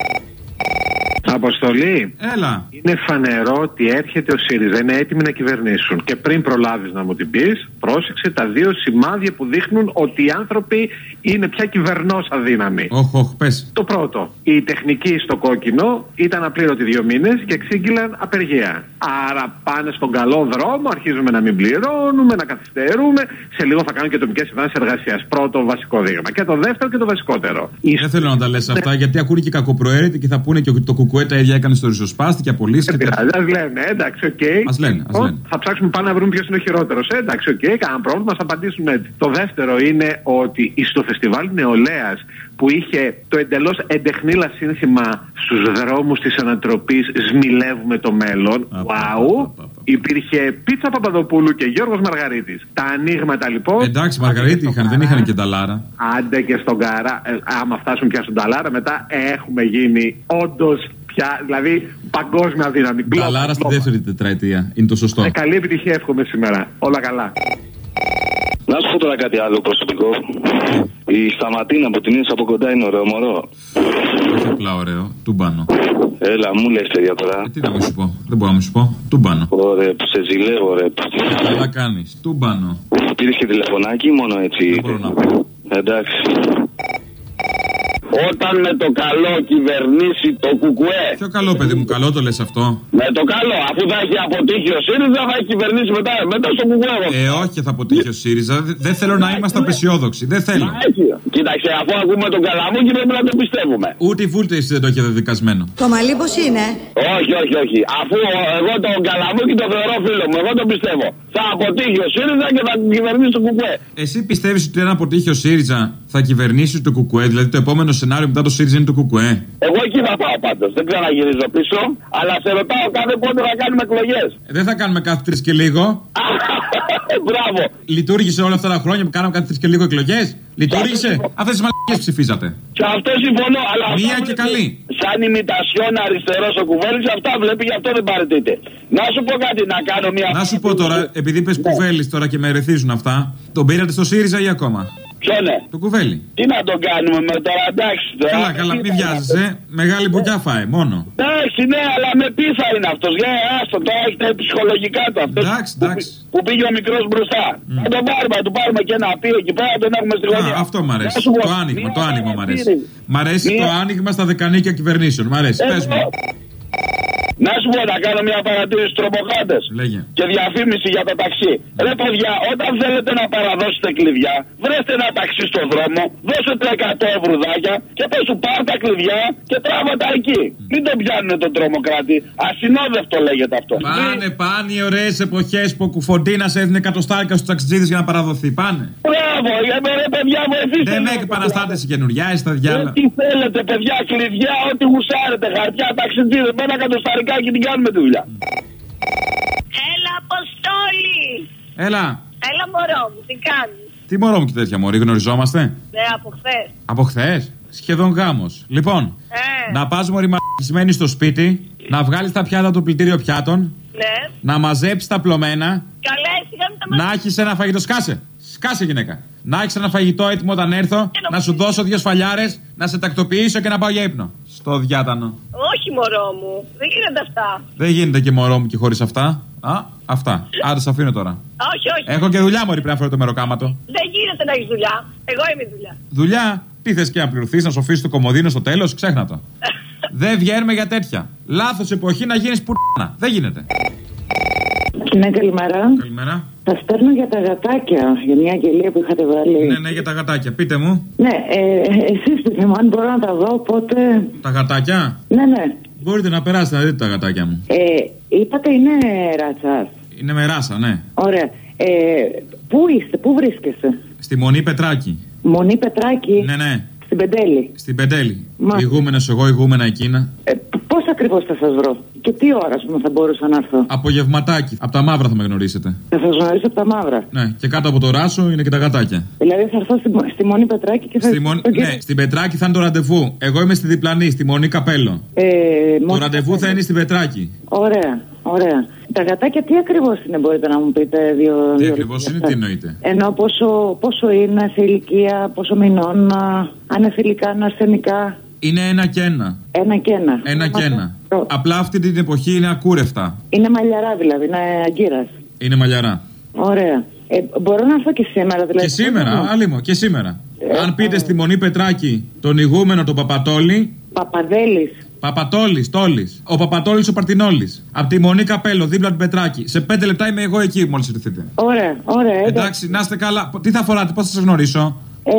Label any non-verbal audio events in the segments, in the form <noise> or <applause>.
you Αποστολή. Έλα. Είναι φανερό ότι έρχεται ο ΣΥΡΙΖΑ, είναι έτοιμοι να κυβερνήσουν. Και πριν προλάβεις να μου την πεις, πρόσεξε τα δύο σημάδια που δείχνουν ότι οι άνθρωποι είναι πια κυβερνόσα δύναμη. Όχι, όχι, πες. Το πρώτο, η τεχνική στο κόκκινο ήταν απλήρωτη δύο μήνες και εξήγηλαν απεργία. Άρα πάνε στον καλό δρόμο, αρχίζουμε να μην πληρώνουμε, να καθυστερούμε. Σε λίγο θα κάνουν και τοπικές συμβάσει εργασίας. Πρώτο βασικό δείγμα. Και το δεύτερο και το βασικότερο. Δεν θέλω να τα λες αυτά γιατί ακούνε και κακοπροαίρετοι και θα πούνε και ότι το ΚΚΕ τα ίδια έκανε στο Ριζοσπάστη και απολύσεις. Δεν πειράζει, ας λένε, εντάξει, οκ. Ας λένε, ας Λοιπόν, λένε. Θα ψάξουμε πάνω να βρούμε ποιος είναι ο χειρότερος. Εντάξει, οκ, κανένα πρόβλημα, θα απαντήσουμε έτσι. Το δεύτερο είναι ότι στο φεστιβάλ νεολαίας που είχε το εντελώς εντεχνίλα σύνθημα στους δρόμους της ανατροπής Σμιλεύουμε το μέλλον. Wow. Υπήρχε Πίτσα Παπαδοπούλου και Γιώργος Μαργαρίτης. Τα ανοίγματα λοιπόν. Εντάξει, Μαργαρίτη είχαν, δεν είχαν και τα λάρα. Άντε και στον Καρά. Ε, άμα φτάσουν πια στον Ταλάρα, μετά έχουμε γίνει όντως πια. Δηλαδή παγκόσμια δύναμη. Τα λάρα στη δεύτερη τετραετία. Είναι το σωστό. Ε, καλή επιτυχία εύχομαι σήμερα. Όλα καλά. Να σου πω τώρα κάτι άλλο προσωπικό. Η Σταματίνα που την είδες από κοντά είναι ωραίο μωρό. Όχι απλά ωραίο. Τούμπανο. Έλα, μου λες τέτοια τώρα. Τι να μην σου πω. Δεν μπορώ να μην σου πω. Τούμπανο. Ωραία, που σε ζηλεύω, ρε. Καλά κάνεις. Τούμπανο. Πήρες και τηλεφωνάκι ή μόνο έτσι. Δεν μπορώ να πω. Εντάξει. Όταν με το καλό κυβερνήσει το κουκουέ. Ποιο καλό, παιδί μου, καλό το λες αυτό. Με το καλό, αφού θα έχει αποτύχει ο ΣΥΡΙΖΑ, θα έχει κυβερνήσει μετά, μετά στο κουκουέ. Ε, όχι, θα αποτύχει ο ΣΥΡΙΖΑ. Δε- Δεν θέλω να είμαστε απεσιόδοξοι. Δεν θέλω. Μα έχει. Κοίταξε, αφού ακούμε τον Καλαμούκι πρέπει να το πιστεύουμε. Ούτε η βούλτεση δεν το έχει δεδικασμένο. Το μαλλί πώς είναι; Όχι, όχι, όχι. Αφού ο- εγώ τον Καλαμούκι τον θεωρώ φίλο μου, εγώ τον πιστεύω. Θα αποτύχει ο ΣΥΡΙΖΑ και θα κυβερνήσει το κουκουέ. Εσύ πιστεύεις ότι αν αποτύχει ο ΣΥΡΙΖΑ θα κυβερνήσει το ΚΚΕ, δηλαδή το επόμενο σενάριο μετά το ΣΥΡΙΖΑ είναι το ΚΚΕ. Εγώ εκεί θα πάω πάντως. Δεν ξαναγυρίζω πίσω, αλλά σε ρωτάω κάθε πότε θα κάνουμε εκλογές. Ε, Δεν θα κάνουμε κάθε τρεις και λίγο. <laughs> Μπράβο. Λειτουργήσε όλα αυτά τα χρόνια που κάναμε κάθε τρεις και λίγο εκλογές. Λειτουργήσε. Αυτές τις μαλακίες ψηφίζατε. Σε αυτό συμφωνώ, αλλά. Μία αυτά και βλέπει καλή. Σαν ημιτασιόν αριστερός ο κουβέλης, αυτά βλέπει, γι' αυτό δεν παρετείται. Να σου πω κάτι, να κάνω μια. Να σου πω τώρα, επειδή πε κουβέλης τώρα και με ερεθίζουν αυτά, τον πήρατε στο ΣΥΡΙΖΑ ή ακόμα; Ποιο ναι. Το κουβέλι. Τι να τον κάνουμε με τώρα, εντάξει. Τώρα. Καλά, καλά, μην βιάζεσαι. Μεγάλη μπουκιά φάει, μόνο. Εντάξει, ναι, αλλά με πίθα είναι αυτός. Λέει, άστο, τώρα έχει τα ψυχολογικά του αυτό. Εντάξει, εντάξει. Που, που πήγε ο μικρός μπροστά. Να τον πάρουμε, να του πάρουμε και ένα πει εκεί πέρα, να τον έχουμε στη γωνία. Α, αυτό μ' αρέσει. Να σου πω, Το άνοιγμα, μία το άνοιγμα μ' αρέσει. παρατήρηση. Μ' αρέσει Μία- το άνοιγμα στα δεκανίκια κυβερνήσεων. Μ' αρέσει. Ε, Πες μου. Να σου πω να κάνω μια παρατήρηση τρομοκράτες. Λέγε. Και διαφήμιση για το ταξί. Ρε παιδιά, όταν θέλετε να παραδώσετε κλειδιά, βρέστε ένα ταξί στο δρόμο, δώστε 100 ευρουδάκια και πες σου πάρ τα κλειδιά και τράβα τα εκεί. Μην τον πιάνουν τον τρομοκράτη. Ασυνόδευτο λέγεται αυτό. Πάνε, πάνε οι ωραίες εποχές που ο Κουφοντίνας έδινε εκατοστάρικα στους ταξιτζίδες για να παραδοθεί. Πάνε. Μπράβο, για με ρε παιδιά, βοηθήστε. Δεν με, με παιδιά. επαναστάτε η καινουργιά, είσαι τα διάλα. Ε, Τι θέλετε, παιδιά, κλειδιά, ό,τι γουσάρετε, χαρτιά, ταξιτζίδες, με ένα κατοσταρικά και την κάνουμε τη δουλειά. Έλα, Αποστόλη! Έλα. Έλα, μωρό μου, τι κάνεις; Τι μωρό μου και τέτοια μωρή, γνωριζόμαστε; Ναι, από χθες. Από χθες; Σχεδόν γάμος. Λοιπόν, Ε, να πας μωρή μαρκισμένη στο σπίτι, να βγάλεις τα πιάτα του πλυντήριο πιάτων, ναι. να μαζέψεις τα πλωμένα, Καλά, εσύ να μην τα να έχεις ένα φαγητό. Σκάσε! Σκάσε, γυναίκα. Να έχεις ένα φαγητό έτοιμο όταν έρθω, να σου δώσω δύο σφαλιάρες, να σε τακτοποιήσω και να πάω για ύπνο. Στο διάτανο. Όχι, μωρό μου, δεν γίνονται αυτά. Δεν γίνεται και μωρό μου και χωρίς αυτά. Α, αυτά. Άρα σε αφήνω τώρα. Όχι, όχι. Έχω και δουλειά, Μωρή, πρέπει να φέρω το μεροκάματο. Δεν γίνεται να έχεις δουλειά. Εγώ είμαι η δουλειά. Δουλειά; Τι θες και να πληρωθείς, να σοφίσει το κομμωδίνο στο τέλος, ξέχνα το. <laughs> Δεν βγαίνουμε για τέτοια. Λάθος εποχή να γίνεις πουρνά. Δεν γίνεται. Ναι, καλημέρα. Καλημέρα. Σας παίρνω για τα γατάκια, για μια αγγελία που είχατε βάλει. Ναι, ναι, για τα γατάκια. Πείτε μου. Ναι, ε, εσείς πείτε μου, αν μπορώ να τα δω, οπότε. Τα γατάκια; Ναι, ναι. Μπορείτε να περάσετε να δείτε τα γατάκια μου. Ε, είπατε είναι ρατσα. Είναι με ράσα, ναι. Ωραία. Ε, πού είστε, πού βρίσκεστε, Στη Μονή Πετράκη. Μονή Πετράκη, Ναι, ναι. στην Πεντέλη. Στην Πεντέλη. Μα- Ηγούμενος εγώ, ηγούμενα εκείνα. Ε, Πώς ακριβώς θα σας βρω και τι ώρα ας πούμε, θα μπορούσα να έρθω; Απογευματάκι. Από τα μαύρα θα με γνωρίσετε. Θα σας γνωρίσω από τα μαύρα. Ναι, και κάτω από το ράσο είναι και τα γατάκια. Δηλαδή θα έρθω στη, στη Μονή Πετράκη και θα. Στη Μον... τον κύριο- Ναι, στην Πετράκη θα είναι το ραντεβού. Εγώ είμαι στη διπλανή, στη Μονή Καπέλο. Ε, Το Μονή ραντεβού θα είναι στην Πετράκη. Ωραία, ωραία. Τα γατάκια τι ακριβώς είναι, μπορείτε να μου πείτε δύο. Τι δύο ακριβώς λόγια είναι, αυτά. τι εννοείται. Ενώ πόσο, πόσο είναι σε ηλικία, πόσο μηνών, α, αν είναι φιλικά, αν είναι ασθενικά. Είναι ένα και ένα. Ένα και ένα. Ένα και ένα. Το- Απλά αυτή την εποχή είναι ακούρευτα. Είναι μαλλιαρά δηλαδή, είναι αγκύρας. Είναι μαλλιαρά. Ωραία. Ε, μπορώ να έρθω και σήμερα δηλαδή. Και σήμερα, άλλη και σήμερα. Αν πείτε στη Μονή Πετράκη τον ηγούμενο τον Παπατόλη, Παπαδέλης. Παπατόλης, Τόλης. Ο Παπατόλης ο Παρτινόλης. Από τη Μονή Καπέλο, δίπλα την Πετράκη. Σε πέντε λεπτά είμαι εγώ εκεί μόλις ήρθετε. Ωραία, ωραία. εντάξει. Εντάξει, να είστε καλά. Τι θα φοράτε, πώς θα σας γνωρίσω; Ε,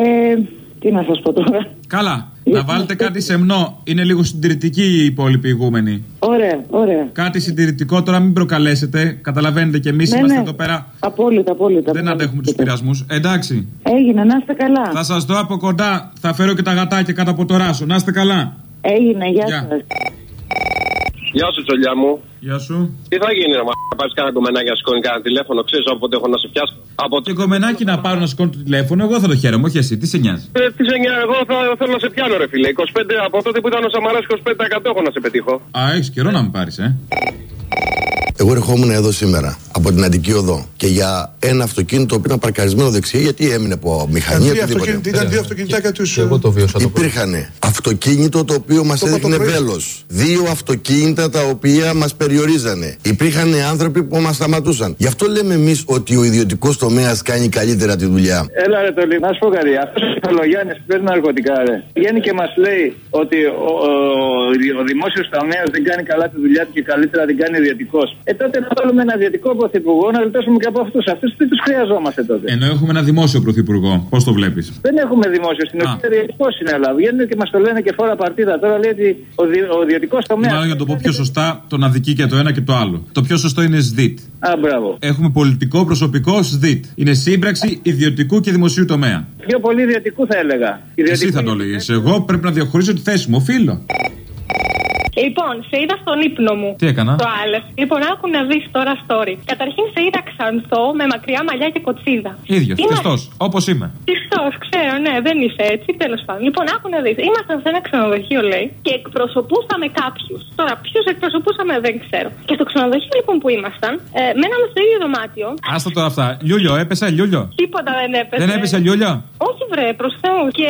τι να σας πω τώρα; Καλά. Να βάλετε κάτι σεμνό. Είναι λίγο συντηρητική η υπόλοιπη ηγούμενη. Ωραία, ωραία. Κάτι συντηρητικό τώρα μην προκαλέσετε. Καταλαβαίνετε και εμείς Ναι, είμαστε ναι. εδώ πέρα. Απόλυτα, απόλυτα. Δεν απόλυτα. αντέχουμε τους πειρασμούς. Εντάξει. Έγινε, να είστε καλά. Θα σας δω από κοντά. Θα φέρω και τα γατάκια κάτω από το ράσο. Να είστε καλά. Έγινε, γεια Γεια. σας. Γεια σου, τσολιά μου. Γεια σου. Τι θα γίνει, ρε μα, να πάρεις κανένα κομμενάκι να σηκώνει κανένα τηλέφωνο, ξέρεις όποτε έχω να σε πιάσω. Από Και κομμενάκι να πάρω να σηκώνω το τηλέφωνο, εγώ θα το χαίρομαι, όχι εσύ. Τι σε νοιάζει; Ε, τι σε νοιάζει, εγώ θα, θέλω να σε πιάνω, ρε φίλε. 25, από τότε που ήταν ο Σαμαράς, 25% έχω να σε πετύχω. Α, έχεις καιρό να με πάρεις, ε. Εγώ ερχόμουν εδώ σήμερα από την Αντική Οδό και για ένα αυτοκίνητο που ήταν παρκαρισμένο δεξιά γιατί έμεινε από μηχανή. Ήταν δύο, οτιδήποτε. αυτοκίνητα, ήταν δύο αυτοκινητάκια τους. Εγώ το βίωσα το πρωί. Υπήρχαν αυτοκίνητο το οποίο μας Το είπα το έδειχνε πρωί. βέλος. Δύο αυτοκίνητα τα οποία μας περιορίζανε. Υπήρχαν άνθρωποι που μας σταματούσαν. Γι' αυτό λέμε εμείς ότι ο ιδιωτικός τομέας κάνει καλύτερα τη δουλειά. Έλα ρε Τολί, να σου πω κάτι. Αυτός ο Θολογιάννη που παίρνει ναρκωτικά, ρε. Βγαίνει και μας λέει ότι ο, ο, ο δημόσιος τομέας δεν κάνει καλά τη δουλειά του και καλύτερα την κάνει ιδιωτικός. Ε τότε να βάλουμε ένα ιδιωτικό πρωθυπουργό να γλιτώσουμε και από αυτούς. Αυτούς τι τους χρειαζόμαστε τότε; Ενώ έχουμε ένα δημόσιο πρωθυπουργό. Πώς το βλέπεις; Δεν έχουμε δημόσιο. Στην Α. ουσία ιδιωτικό είναι, αλλά βγαίνουν και μας το λένε και φορά παρτίδα. Τώρα λέει ότι ο, δι, ο ιδιωτικό τομέα. Μάλλον για να το πω πιο σωστά, τον αδικεί και το ένα και το άλλο. Το πιο σωστό είναι ΣΔΙΤ. Α, μπράβο. Έχουμε πολιτικό προσωπικό ΣΔΙΤ. Είναι σύμπραξη ιδιωτικού και δημοσίου τομέα. Πιο πολύ ιδιωτικού θα έλεγα. Εσύ θα το λέγε. Εγώ πρέπει να διαχωρίσω τη θέση μου. Οφείλω. Λοιπόν, σε είδα στον ύπνο μου. Τι έκανα; Το άλλο. Λοιπόν, άκου να δεις τώρα story. Καταρχήν σε είδα ξανθό με μακριά μαλλιά και κοτσίδα. ίδιος, Είμαι- Χριστό. Όπως είμαι. Πιστός, ξέρω, ναι, δεν είσαι έτσι, τέλος πάντων. Λοιπόν, άκου να δεις. Ήμασταν σε ένα ξενοδοχείο, λέει, και εκπροσωπούσαμε κάποιους. Τώρα, ποιους εκπροσωπούσαμε δεν ξέρω. Και στο ξενοδοχείο λοιπόν που ήμασταν, ε, μέναμε στο ίδιο δωμάτιο. Άστα τώρα αυτά. Λιούλιο, έπεσε λιούλιο. Τίποτα δεν έπεσε. Δεν έπεσε λιούλιο; Όχι, βρε, προς Θεού. Και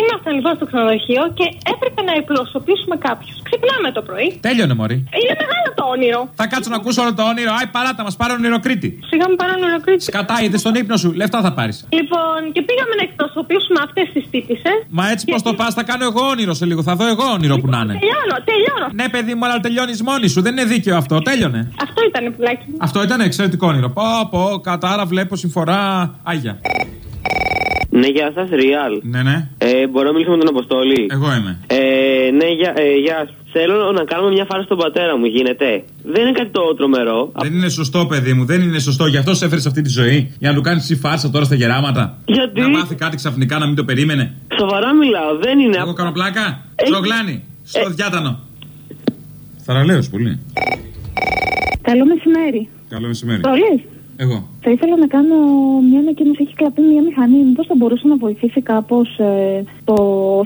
ήμασταν λοιπόν στο ξενοδοχείο και έπρεπε να εκπροσωπήσουμε κάποιους. Ξυπνάμε το πρωί. Τέλειωνε, Μωρή. Είναι μεγάλο το όνειρο. Θα κάτσω να ακούσω όλο το όνειρο. Άι, παράτα μας, πάρε ονειροκρίτη. Σιγά μου πάρω νεροκρίτη. Σκατά, είδε στον ύπνο σου. Λεφτά θα πάρεις. Λοιπόν, και πήγαμε να εκπροσωπήσουμε αυτές τις τύπησες. Μα έτσι πώ το πας, θα κάνω εγώ όνειρο σε λίγο. Θα δω εγώ όνειρο που να είναι. Τελειώνω, τελειώνω. Ναι, παιδί μου, αλλά τελειώνεις μόνη σου. Δεν είναι δίκαιο αυτό. Τέλειωνε. Αυτό ήταν πουλάκι. μου. Αυτό ήταν εξαιρετικό όνειρο. Πω, πω, κατάρα, βλέπω συμφορά. Άγια. Ναι, γεια σας, Ριάλ. Ναι, ναι. Ε, μπορώ να μιλήσω με τον Αποστόλη; Εγώ είμαι. Ε, ναι, γεια, ε, γεια σου. Θέλω να κάνουμε μια φάση στον πατέρα μου, γίνεται. Δεν είναι κάτι το τρομερό. Δεν είναι σωστό, παιδί μου. Δεν είναι σωστό. Γι' αυτό σε έφερες σε αυτή τη ζωή. Για να του κάνεις εσύ φάρσα τώρα στα γεράματα. Γιατί; Να μάθει κάτι ξαφνικά να μην το περίμενε. Σοβαρά μιλάω, δεν είναι. Εγώ κάνω πλάκα. Ε, Τζογλάνι. Στο διάτανο. Θαραλέο πολύ. Καλό μεσημέρι. Καλό μεσημέρι. Προλείς. Εγώ. Θα ήθελα να κάνω μια ανακοίνωση. Έχει κλαπεί μια μηχανή. Μήπως θα μπορούσε να βοηθήσει κάπως ε, το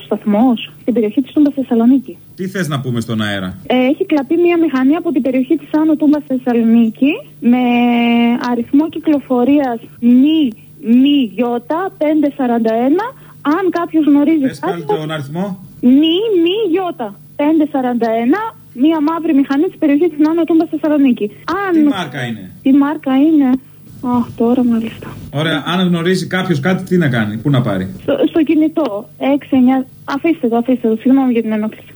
σταθμός στην περιοχή της Τούμπας Θεσσαλονίκη; Τι θες να πούμε στον αέρα; Ε, έχει κλαπεί μια μηχανή από την περιοχή της Άνω Τούμπας Θεσσαλονίκη με αριθμό κυκλοφορίας μη μη γιώτα 541. Αν κάποιος γνωρίζει Πες πάλι τον αριθμό. Μη μη γιώτα 541. Μία μαύρη μηχανή της περιοχής της Άνω Τούμπας Θεσσαλονίκη. Αν... Τι μάρκα είναι; Τι μάρκα είναι; Αχ, τώρα μάλιστα. Ωραία, αν γνωρίζει κάποιος κάτι, τι να κάνει, πού να πάρει; Στο, στο κινητό. 6-9. Αφήστε το, αφήστε το. Συγγνώμη για την ενόχληση.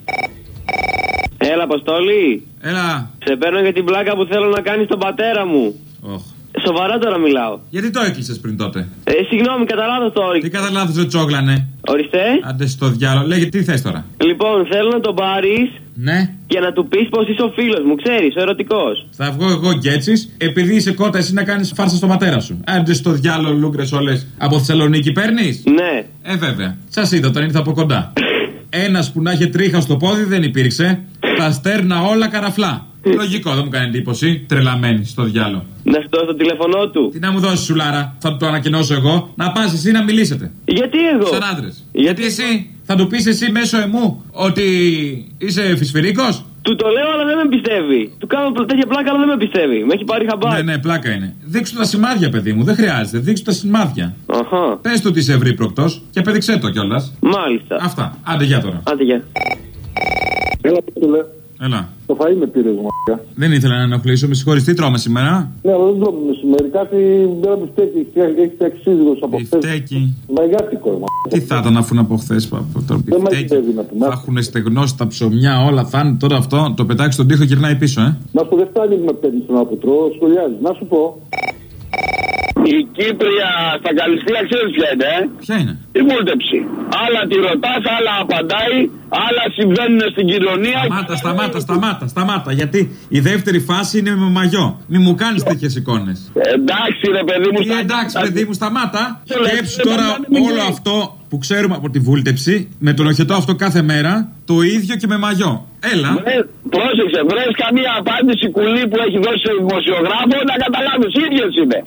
Έλα, Αποστόλη. Έλα. Σε παίρνω για την πλάκα που θέλω να κάνεις στον πατέρα μου. Οχ. Σοβαρά τώρα μιλάω. Γιατί το έκλεισε πριν τότε; Ε, συγγνώμη, κατά λάθος το όριξα. Τι κατά λάθος δεν τσόγλανε; Ορίστε. Άντε στο διάλογο. Λέγε τι θες τώρα; Λοιπόν, θέλω να τον πάρεις Ναι. και να του πεις πως είσαι ο φίλος μου, ξέρεις, ο ερωτικός. Θα βγω εγώ γκέτσι, επειδή είσαι κότα εσύ να κάνεις φάρσα στο πατέρα σου. Άντε στο διάλογο λούγκρε όλε. Από Θεσσαλονίκη παίρνεις; Ναι. Ε, βέβαια. Σας είδα όταν ήρθα από κοντά. Ένας που να είχε τρίχα στο πόδι δεν υπήρξε. Τα στέρνα όλα καραφλά. Λογικό, δεν μου κάνει εντύπωση. Τρελαμένη στο διάλογο. Να σου δώσω το τηλέφωνό του. Τι να μου δώσεις σουλάρα, θα του το ανακοινώσω εγώ. Να πας εσύ να μιλήσετε. Γιατί εγώ; Σαν άντρες. Γιατί εσύ, θα του πεις εσύ μέσω εμού ότι είσαι φυσφυρίκος; Του το λέω, αλλά δεν με πιστεύει. Του κάνω τέτοια πλάκα, αλλά δεν με πιστεύει. Με έχει πάρει χαμπάρι. Ναι, ναι, πλάκα είναι. Δείξου τα σημάδια, παιδί μου, δεν χρειάζεται. Δείξου τα σημάδια. Αχ, Αχα. Πες του ότι είσαι ευρύπροκτος και πέδειξέ το κιόλας. Μάλιστα. Αυτά. Άντε για τώρα. Άντε, γεια. Έλα, φίλε. Έλα. Το φαΐ με πήρε, μαλάκα. Δεν ήθελα να ενοχλήσω, με συγχωρείς. Τι τρώμε σήμερα; Ναι, αλλά δεν τρώμε μεσημέρι. Κάτι δεν μπιφτέκι. Έχει φτιάξει σύζυγος από χθες. Μπιφτέκι. Μαγιάτικο, ρε, μαλάκα. Τι θα ήταν αφού είναι από χθες. Δεν μαγειρεύει να πούμε. Θα έχουν στεγνώσει τα ψωμιά, όλα θα είναι τώρα αυτό. Το πετάξει στον τοίχο γυρνάει πίσω, ε. Να σου πω, δεν φτάνει με παίρνει τον αποτρό, σχολιάζει. Να σου πω. Η Κύπρια στα Καλυστία ξέρεις ποια είναι, ε; Ποια είναι; Η βούλτεψη. Άλλα τη ρωτάς, άλλα απαντάει, άλλα συμβαίνουν στην κοινωνία. Σταμάτα, σταμάτα, σταμάτα, σταμάτα. Γιατί η δεύτερη φάση είναι με μαγιό. Μη μου κάνεις τέτοιες εικόνες. Εντάξει, ρε παιδί μου. Τι εντάξει, παιδί μου, σταμάτα. Το λέω, Σκέψου δεν τώρα πρέπει να μην όλο γίνει. αυτό που ξέρουμε από τη βούλτεψη, με τον οχετό αυτό κάθε μέρα, το ίδιο και με μαγιό. Έλα. Βρε- Πρόσεξε, βρες καμία απάντηση κουλή που έχει δώσει ο δημοσιογράφος να καταλάβεις. ίδιε είναι.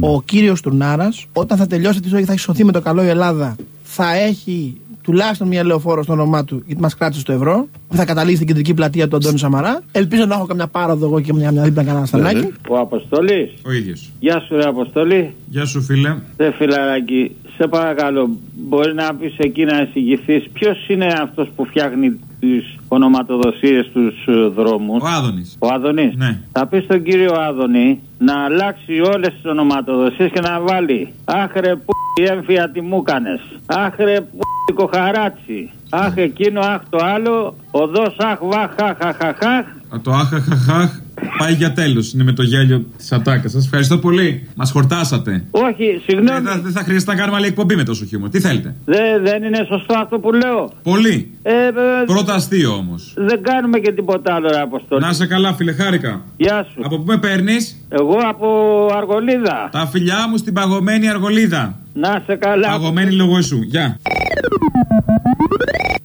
Ο κύριος Τουρνάρα, όταν θα τελειώσει τη ζωή, θα έχει σωθεί με το καλό η Ελλάδα, θα έχει τουλάχιστον μια λεωφόρο στο όνομά του, γιατί μας κράτησε το ευρώ, που θα καταλήξει στην κεντρική πλατεία του Αντώνη Σαμαρά. Ελπίζω να έχω καμιά πάροδο εγώ και μια, μια δίπλα κανένα στανάκι. Ο Αποστολή. Ο ίδιος. Γεια σου, ρε Αποστολή. Γεια σου, φίλε. Ρε φιλαράκι, σε παρακαλώ, μπορεί να πεις εκεί να εισηγηθείς ποιος είναι αυτός που φτιάχνει τις ονοματοδοσίες στους δρόμους; Ο Άδωνης. Ο Άδωνης. Ναι. Θα πεις στον κύριο Άδωνη να αλλάξει όλες τις ονοματοδοσίες και να βάλει Άχρε που η έμφυα τι μου κάνες Άχρε που η κοχαράτσι. Αχ εκείνο, αχ το άλλο. Οδός, αχ, βαχ, αχ, αχ, αχ, αχ. Α, Το αχαχαχαχ πάει για τέλος. Είναι με το γέλιο της ατάκας. Σας ευχαριστώ πολύ. Μας χορτάσατε. Όχι, συγγνώμη. Δεν θα, δεν θα χρειάζεται να κάνουμε άλλη εκπομπή με τόσο χιούμορ. Τι θέλετε; Δεν, δεν είναι σωστό αυτό που λέω. Πολύ. Ε, ε, Πρώτα αστείο όμως. δεν κάνουμε και τίποτα άλλο, ρε Αποστολή. Να σε καλά, φίλε, χάρηκα. Γεια σου. Από πού με παίρνεις, Εγώ από Αργολίδα. Τα φιλιά μου στην παγωμένη αργολίδα. Να σε καλά. Παγωμένη λόγω εσού. Γεια.